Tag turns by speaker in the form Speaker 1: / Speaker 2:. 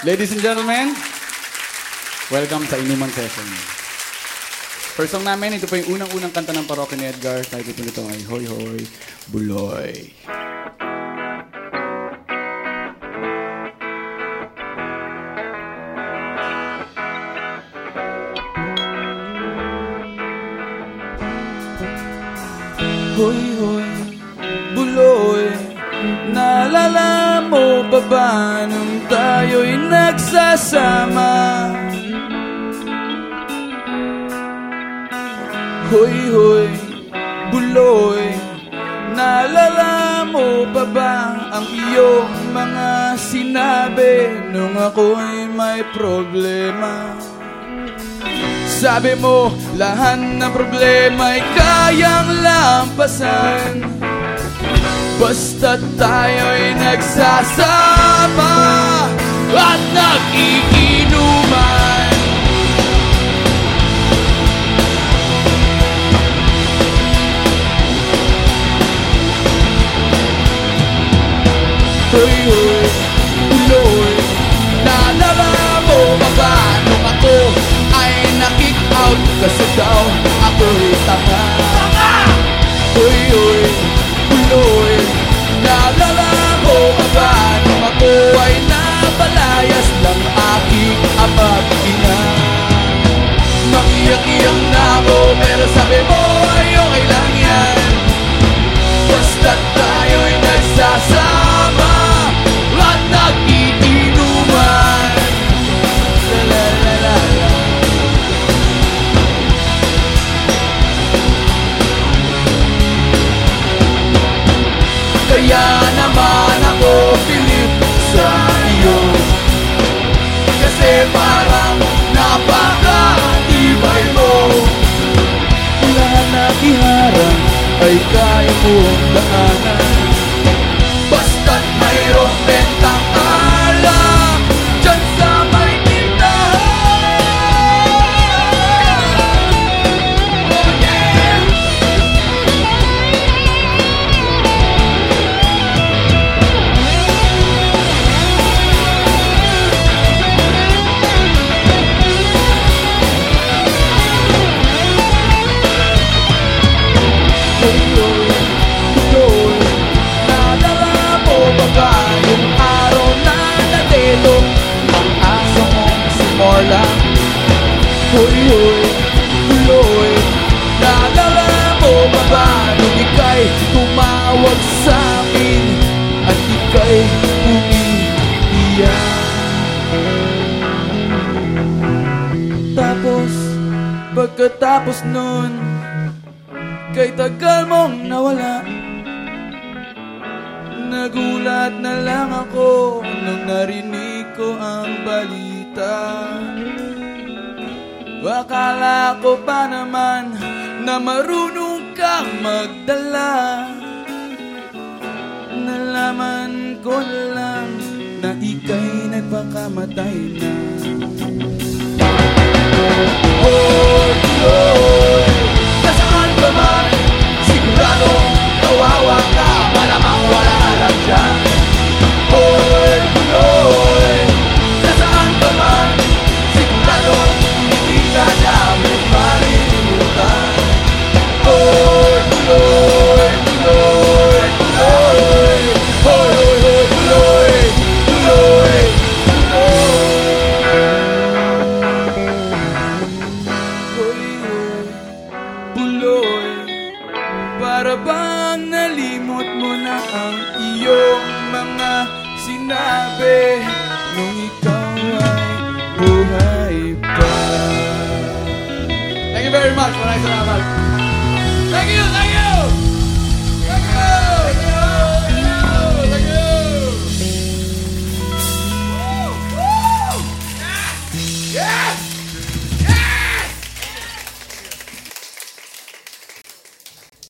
Speaker 1: Ladies and gentlemen, welcome sa Inuman Session. First song namin, ito po yung unang-unang kanta ng parokya ni Edgar. Title po nito ay Hoy Hoy Buloy.
Speaker 2: Hoy, hoy, buloy Naalala mo ba ba nung tayo'y nagsasama? Hoy, hoy, buloy Naalala mo ba ba ang iyong mga sinabi nung ako'y may problema? Sabi mo, lahat ng problema ay kayang lampasan Basta tayo'y nagsasama ay na-kick out. Kasi daw ako'y tanga. Hoy, hoy, uloy Naalala mo ba ba nung ako ay napalayas ng aking ama't ina? Makiyak-iyak na ako pero sabi mo ay kaya mong daanan Basta't Morla Hoy, hoy, tuloy Naalala mo ba ba ika'y tumawag sa akin At ika'y umiiyak? Tapos, pagkatapos nun Kay tagal mong nawala Nagulat na lang ako nung narinig ko ang balita. Akala ko pa naman na marunong kang magdala. Nalaman ko lang na ika'y nagpakamatay na. Oh, sinabi Nung ikaw ay buhay pa
Speaker 1: Thank you very much, maraming salamat Thank you, thank you!